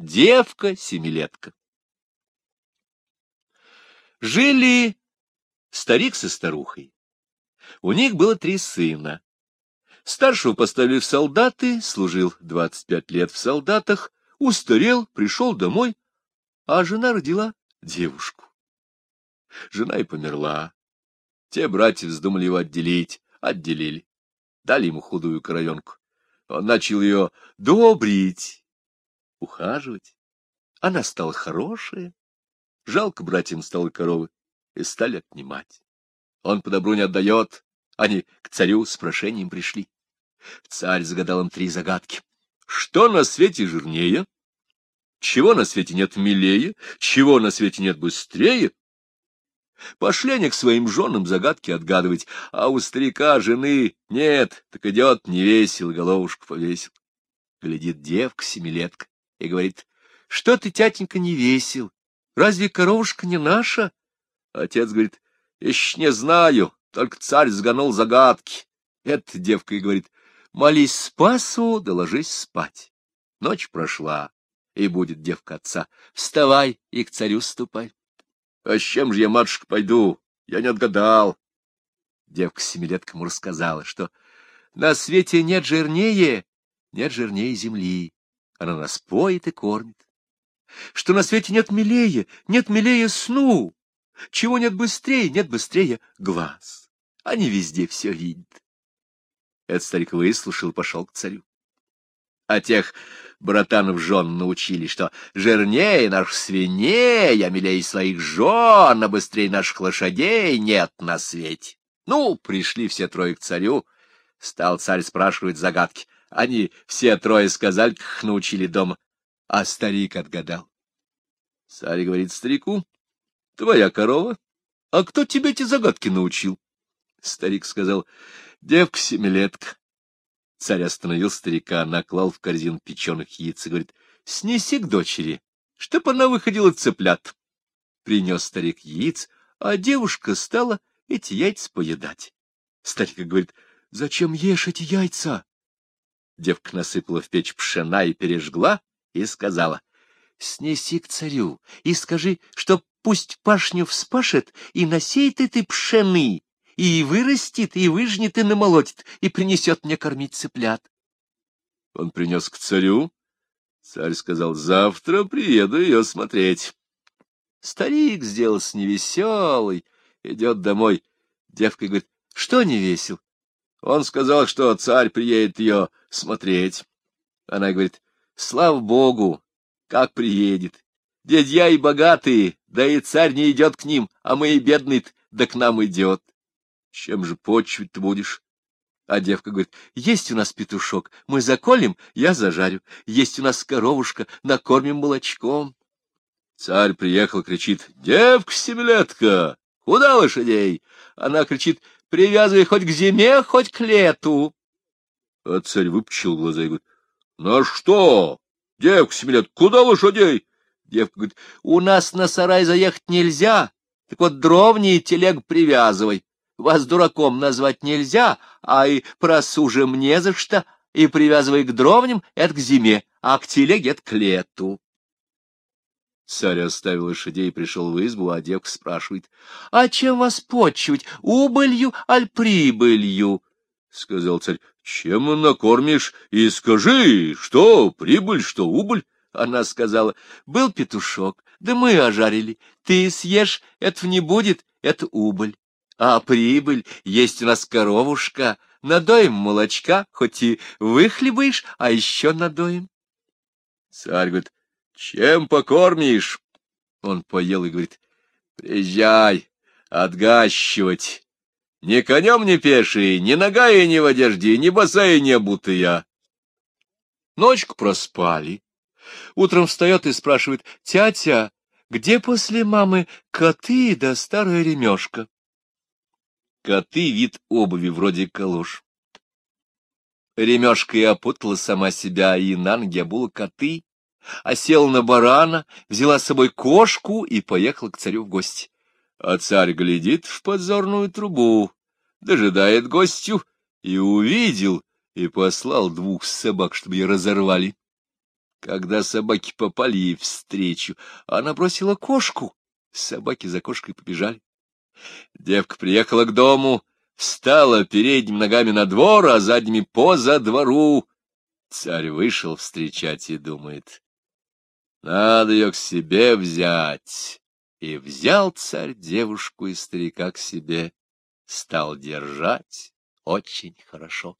Девка-семилетка. Жили старик со старухой. У них было три сына. Старшего поставили в солдаты, служил 25 лет в солдатах, устарел, пришел домой, а жена родила девушку. Жена и померла. Те братья вздумали его отделить, отделили. Дали ему худую коровенку. Он начал ее добрить, ухаживать. Она стала хорошая. Жалко братьям стало коровы, и стали отнимать. Он по добру не отдает. Они к царю с прошением пришли. Царь загадал им три загадки. Что на свете жирнее? Чего на свете нет милее? Чего на свете нет быстрее? Пошли они к своим женам загадки отгадывать, а у старика жены нет, так идет невесел, головушку повесил. Глядит девка-семилетка и говорит, что ты, тятенька, не весел? Разве коровушка не наша? Отец говорит, еще не знаю, только царь сгонул загадки. Эта девка и говорит, молись спасу, да ложись спать. Ночь прошла, и будет девка отца. Вставай и к царю ступай. А с чем же я, матушка, пойду? Я не отгадал. Девка-семилетка ему рассказала, что на свете нет жирнее, нет жирнее земли. Она нас поет и кормит. Что на свете нет милее, нет милее сну. Чего нет быстрее, нет быстрее глаз. Они везде все видят. Этот старик выслушал, пошел к царю. А тех братанов жен научили, что жирнее наших свиней, а милее своих жен, а быстрее наших лошадей нет на свете. Ну, пришли все трое к царю. Стал царь спрашивать загадки. Они все трое сказали, как научили дома. А старик отгадал. Царь говорит старику, — Твоя корова? А кто тебе эти загадки научил? Старик сказал, — Девка-семилетка. Царь остановил старика, наклал в корзину печеных яиц и говорит, — снеси к дочери, чтоб она выходила цыплят. Принес старик яиц, а девушка стала эти яйца поедать. Старик говорит, — зачем ешь эти яйца? Девка насыпала в печь пшена и пережгла, и сказала, — снеси к царю и скажи, что пусть пашню вспашет и насеет этой пшены, и вырастет, и выжнет, и намолотит, и принесет мне кормить цыплят. Он принес к царю. Царь сказал, завтра приеду ее смотреть. Старик сделался невеселый, идет домой. Девка говорит, что не весел? Он сказал, что царь приедет ее смотреть. Она говорит, слава богу, как приедет. Дядья и богатые, да и царь не идет к ним, а мы и бедный да к нам идет. Чем же почвить ты будешь? А девка говорит, есть у нас петушок, мы заколем, я зажарю. Есть у нас коровушка, накормим молочком. Царь приехал, кричит, девка-семилетка, куда лошадей? Она кричит, привязывай хоть к зиме, хоть к лету. А царь выпучил глаза и говорит, на что? Девка-семилетка, куда лошадей? Девка говорит, у нас на сарай заехать нельзя, так вот дровни телег привязывай. Вас дураком назвать нельзя, а и просужим не за что, и привязывай к дровням — это к зиме, а к телеге — это к лету. Царь оставил лошадей и пришел в избу, а девка спрашивает, — А чем вас почивать, убылью, аль прибылью? — сказал царь, — чем накормишь, и скажи, что прибыль, что убыль. Она сказала, — был петушок, да мы ожарили, ты съешь, этого не будет, это убыль. А прибыль, есть у нас коровушка, надоим молочка, хоть и выхлебаешь, а еще надоим. Царь говорит, чем покормишь? Он поел и говорит, приезжай, отгащивать. Ни конем не пеший, ни нога и ни в одежде, ни босая, ни обутая. Ночку проспали. Утром встает и спрашивает, тятя, где после мамы коты да старая ремешка? Коты — вид обуви вроде калош. Ремешка и опутала сама себя, и на ноги обула коты, а села на барана, взяла с собой кошку и поехала к царю в гости. А царь глядит в подзорную трубу, дожидает гостю, и увидел, и послал двух собак, чтобы ее разорвали. Когда собаки попали ей встречу, она бросила кошку, собаки за кошкой побежали. Девка приехала к дому, встала передними ногами на двор, а задними поза двору. Царь вышел встречать и думает, надо ее к себе взять. И взял царь девушку и старика к себе, стал держать очень хорошо.